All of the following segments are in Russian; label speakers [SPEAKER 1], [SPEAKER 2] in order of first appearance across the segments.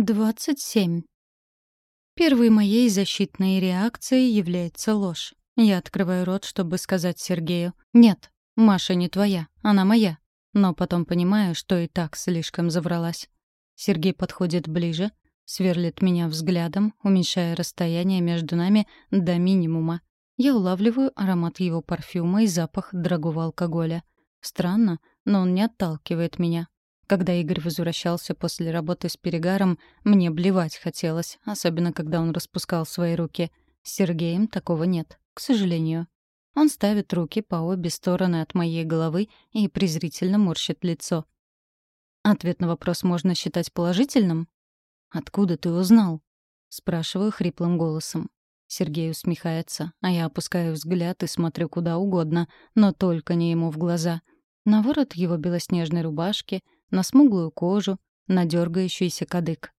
[SPEAKER 1] 27. Первой моей защитной реакцией является ложь. Я открываю рот, чтобы сказать Сергею «Нет, Маша не твоя, она моя». Но потом понимаю, что и так слишком завралась. Сергей подходит ближе, сверлит меня взглядом, уменьшая расстояние между нами до минимума. Я улавливаю аромат его парфюма и запах дорогого алкоголя. Странно, но он не отталкивает меня. Когда Игорь возвращался после работы с перегаром, мне блевать хотелось, особенно когда он распускал свои руки. С Сергеем такого нет, к сожалению. Он ставит руки по обе стороны от моей головы и презрительно морщит лицо. Ответ на вопрос можно считать положительным? «Откуда ты узнал?» — спрашиваю хриплым голосом. Сергей усмехается, а я опускаю взгляд и смотрю куда угодно, но только не ему в глаза. На ворот его белоснежной рубашки — на смуглую кожу, на дергающийся кадык.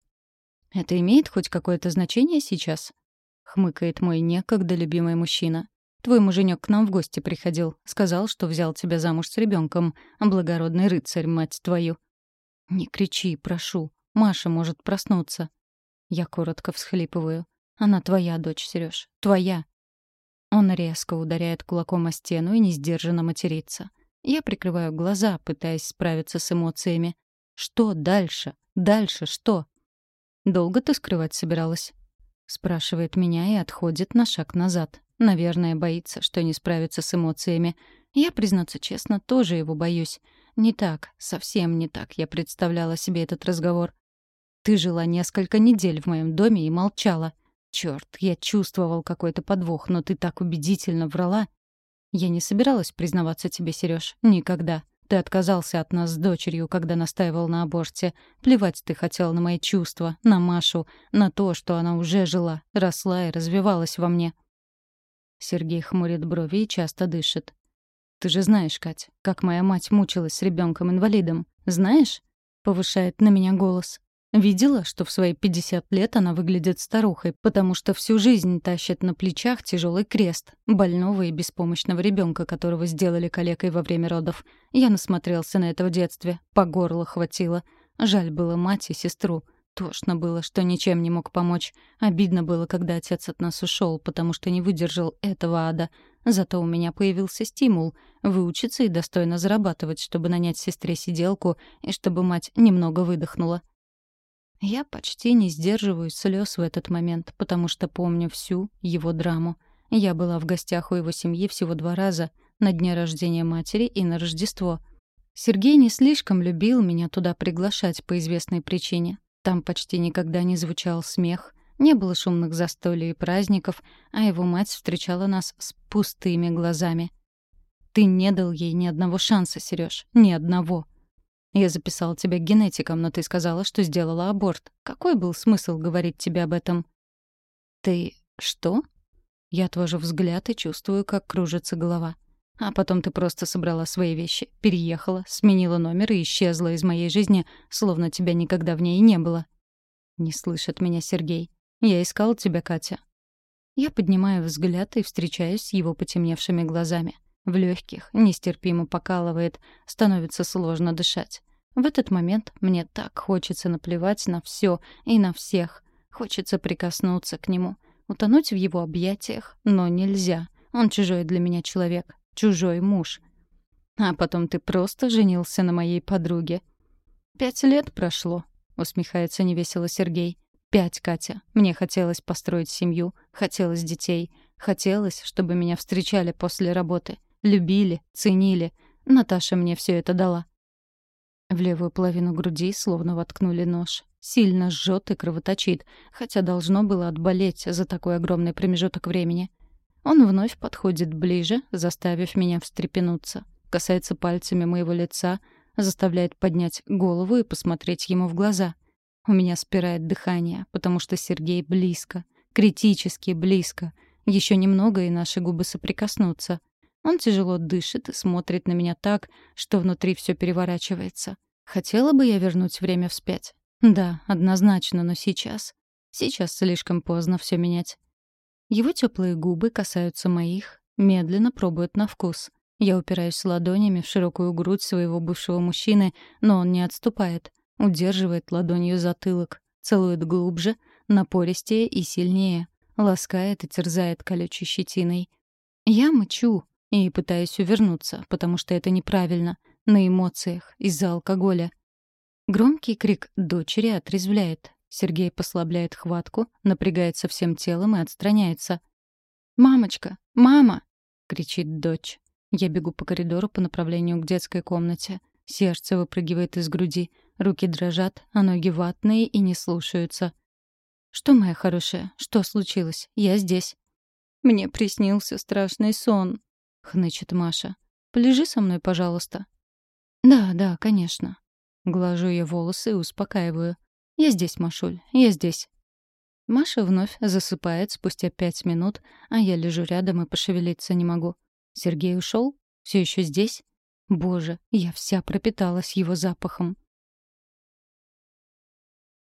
[SPEAKER 1] «Это имеет хоть какое-то значение сейчас?» — хмыкает мой некогда любимый мужчина. «Твой муженек к нам в гости приходил, сказал, что взял тебя замуж с ребенком, благородный рыцарь, мать твою». «Не кричи, прошу, Маша может проснуться». Я коротко всхлипываю. «Она твоя дочь, Сереж, твоя». Он резко ударяет кулаком о стену и несдержанно матерится. Я прикрываю глаза, пытаясь справиться с эмоциями. Что дальше? Дальше что? Долго ты скрывать собиралась? Спрашивает меня и отходит на шаг назад. Наверное, боится, что не справится с эмоциями. Я, признаться честно, тоже его боюсь. Не так, совсем не так я представляла себе этот разговор. Ты жила несколько недель в моем доме и молчала. Черт, я чувствовал какой-то подвох, но ты так убедительно врала. Я не собиралась признаваться тебе, Сереж, никогда. Ты отказался от нас с дочерью, когда настаивал на аборте. Плевать ты хотел на мои чувства, на Машу, на то, что она уже жила, росла и развивалась во мне. Сергей хмурит брови и часто дышит. «Ты же знаешь, Кать, как моя мать мучилась с ребенком инвалидом Знаешь?» — повышает на меня голос. Видела, что в свои 50 лет она выглядит старухой, потому что всю жизнь тащит на плечах тяжелый крест, больного и беспомощного ребенка, которого сделали калекой во время родов. Я насмотрелся на это в детстве, по горло хватило. Жаль было мать и сестру. Тошно было, что ничем не мог помочь. Обидно было, когда отец от нас ушел, потому что не выдержал этого ада. Зато у меня появился стимул — выучиться и достойно зарабатывать, чтобы нанять сестре сиделку и чтобы мать немного выдохнула. Я почти не сдерживаю слез в этот момент, потому что помню всю его драму. Я была в гостях у его семьи всего два раза — на дне рождения матери и на Рождество. Сергей не слишком любил меня туда приглашать по известной причине. Там почти никогда не звучал смех, не было шумных застолий и праздников, а его мать встречала нас с пустыми глазами. «Ты не дал ей ни одного шанса, Сереж, ни одного», я записал тебя генетиком, но ты сказала, что сделала аборт. Какой был смысл говорить тебе об этом? Ты что? Я отвожу взгляд и чувствую, как кружится голова. А потом ты просто собрала свои вещи, переехала, сменила номер и исчезла из моей жизни, словно тебя никогда в ней не было. Не слышит меня Сергей. Я искал тебя, Катя. Я поднимаю взгляд и встречаюсь с его потемневшими глазами. В легких нестерпимо покалывает, становится сложно дышать. В этот момент мне так хочется наплевать на все и на всех. Хочется прикоснуться к нему, утонуть в его объятиях, но нельзя. Он чужой для меня человек, чужой муж. А потом ты просто женился на моей подруге. «Пять лет прошло», — усмехается невесело Сергей. «Пять, Катя. Мне хотелось построить семью, хотелось детей, хотелось, чтобы меня встречали после работы. Любили, ценили. Наташа мне все это дала. В левую половину груди словно воткнули нож. Сильно жжет и кровоточит, хотя должно было отболеть за такой огромный промежуток времени. Он вновь подходит ближе, заставив меня встрепенуться. Касается пальцами моего лица, заставляет поднять голову и посмотреть ему в глаза. У меня спирает дыхание, потому что Сергей близко, критически близко. Еще немного, и наши губы соприкоснутся. Он тяжело дышит смотрит на меня так, что внутри все переворачивается. Хотела бы я вернуть время вспять? Да, однозначно, но сейчас... Сейчас слишком поздно все менять. Его теплые губы касаются моих, медленно пробуют на вкус. Я упираюсь ладонями в широкую грудь своего бывшего мужчины, но он не отступает, удерживает ладонью затылок. целует глубже, напористее и сильнее, ласкает и терзает колючей щетиной. Я мычу и пытаюсь увернуться, потому что это неправильно, на эмоциях, из-за алкоголя. Громкий крик дочери отрезвляет. Сергей послабляет хватку, напрягается всем телом и отстраняется. «Мамочка! Мама!» — кричит дочь. Я бегу по коридору по направлению к детской комнате. Сердце выпрыгивает из груди, руки дрожат, а ноги ватные и не слушаются. «Что, моя хорошая, что случилось? Я здесь». «Мне приснился страшный сон», — хнычет Маша. «Полежи со мной, пожалуйста». «Да, да, конечно». Глажу ее волосы и успокаиваю. «Я здесь, Машуль, я здесь». Маша вновь засыпает спустя пять минут, а я лежу рядом и пошевелиться не могу. Сергей ушел? Все еще здесь? Боже, я вся пропиталась его запахом.